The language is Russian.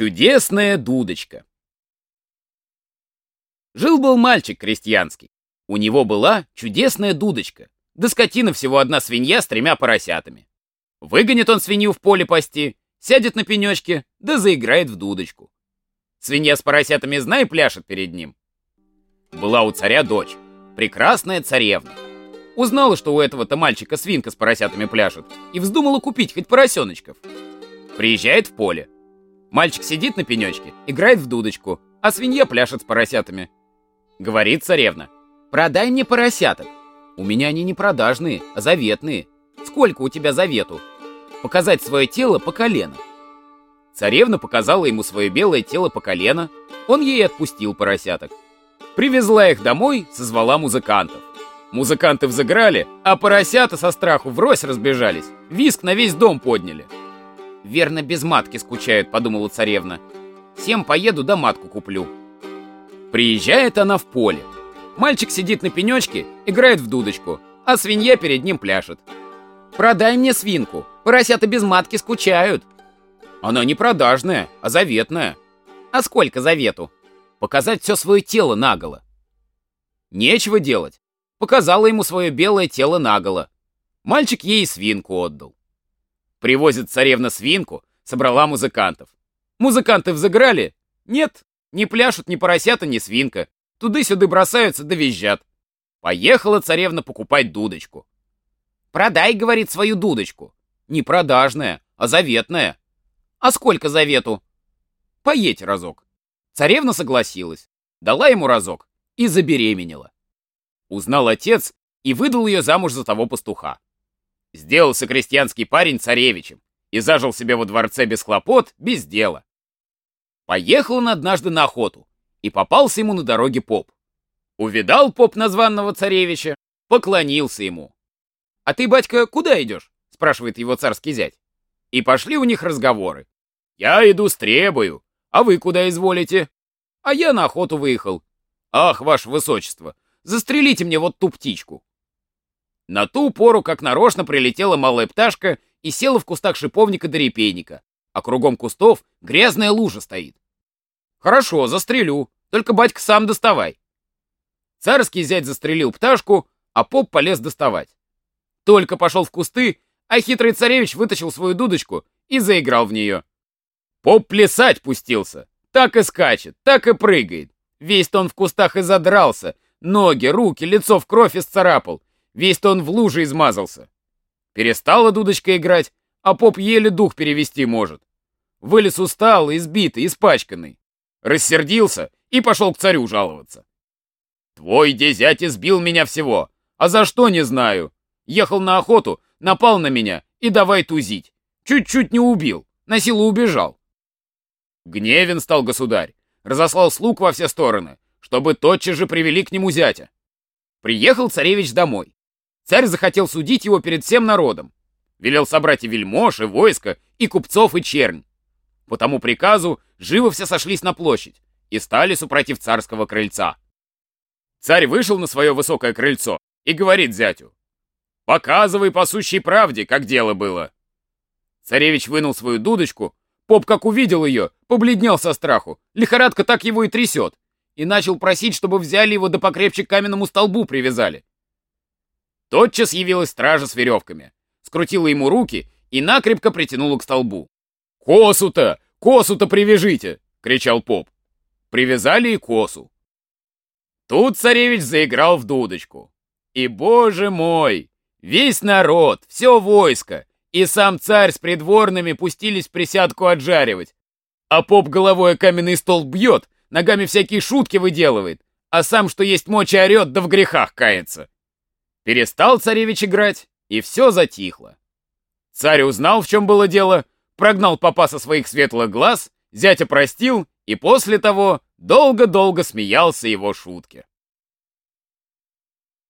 Чудесная дудочка. Жил-был мальчик крестьянский. У него была чудесная дудочка. Да скотина всего одна свинья с тремя поросятами. Выгонит он свинью в поле пасти, сядет на пенечке, да заиграет в дудочку. Свинья с поросятами, знай, пляшет перед ним. Была у царя дочь, прекрасная царевна. Узнала, что у этого-то мальчика свинка с поросятами пляшет, и вздумала купить хоть поросеночков. Приезжает в поле. Мальчик сидит на пенечке, играет в дудочку, а свинья пляшет с поросятами. Говорит царевна, продай мне поросяток. У меня они не продажные, а заветные. Сколько у тебя завету? Показать свое тело по колено. Царевна показала ему свое белое тело по колено, он ей отпустил поросяток. Привезла их домой, созвала музыкантов. Музыканты взыграли, а поросята со страху врозь разбежались, виск на весь дом подняли. «Верно, без матки скучают», — подумала царевна. «Всем поеду да матку куплю». Приезжает она в поле. Мальчик сидит на пенечке, играет в дудочку, а свинья перед ним пляшет. «Продай мне свинку, поросята без матки скучают». Она не продажная, а заветная. А сколько завету? Показать все свое тело наголо. Нечего делать. Показала ему свое белое тело наголо. Мальчик ей свинку отдал. Привозит царевна свинку, собрала музыкантов. Музыканты взыграли? Нет, не пляшут ни поросята, ни свинка. Туды-сюды бросаются да визжат. Поехала царевна покупать дудочку. «Продай, — говорит, — свою дудочку. Не продажная, а заветная. А сколько завету? Поедь разок. Царевна согласилась, дала ему разок и забеременела. Узнал отец и выдал ее замуж за того пастуха. Сделался крестьянский парень царевичем и зажил себе во дворце без хлопот, без дела. Поехал он однажды на охоту, и попался ему на дороге поп. Увидал поп названного царевича, поклонился ему. «А ты, батька, куда идешь?» — спрашивает его царский зять. И пошли у них разговоры. «Я иду с требою, а вы куда изволите?» «А я на охоту выехал». «Ах, ваше высочество, застрелите мне вот ту птичку». На ту пору, как нарочно, прилетела малая пташка и села в кустах шиповника до репейника, а кругом кустов грязная лужа стоит. «Хорошо, застрелю, только, батька, сам доставай». Царский зять застрелил пташку, а поп полез доставать. Только пошел в кусты, а хитрый царевич вытащил свою дудочку и заиграл в нее. Поп плясать пустился. Так и скачет, так и прыгает. Весь-то он в кустах и задрался. Ноги, руки, лицо в кровь исцарапал. Весь-то он в луже измазался. Перестала дудочка играть, а поп еле дух перевести может. Вылез усталый, избитый, испачканный. Рассердился и пошел к царю жаловаться. «Твой дезять избил меня всего, а за что не знаю. Ехал на охоту, напал на меня и давай тузить. Чуть-чуть не убил, на силу убежал. Гневен стал государь, разослал слуг во все стороны, чтобы тотчас же привели к нему зятя. Приехал царевич домой. Царь захотел судить его перед всем народом. Велел собрать и вельмож, и войско, и купцов, и чернь. По тому приказу живо все сошлись на площадь и стали супротив царского крыльца. Царь вышел на свое высокое крыльцо и говорит зятю, Показывай по сущей правде, как дело было. Царевич вынул свою дудочку, поп, как увидел ее, побледнел со страху, лихорадка так его и трясет, и начал просить, чтобы взяли его да покрепче к каменному столбу привязали. Тотчас явилась стража с веревками, скрутила ему руки и накрепко притянула к столбу. «Косу-то! Косу-то привяжите!» — кричал поп. Привязали и косу. Тут царевич заиграл в дудочку. И, боже мой, Весь народ, все войско и сам царь с придворными пустились присядку отжаривать. А поп головой о каменный стол бьет, ногами всякие шутки выделывает, а сам, что есть мочи, орет, да в грехах кается. Перестал царевич играть, и все затихло. Царь узнал, в чем было дело, прогнал попа со своих светлых глаз, зятя простил, и после того долго-долго смеялся его шутке.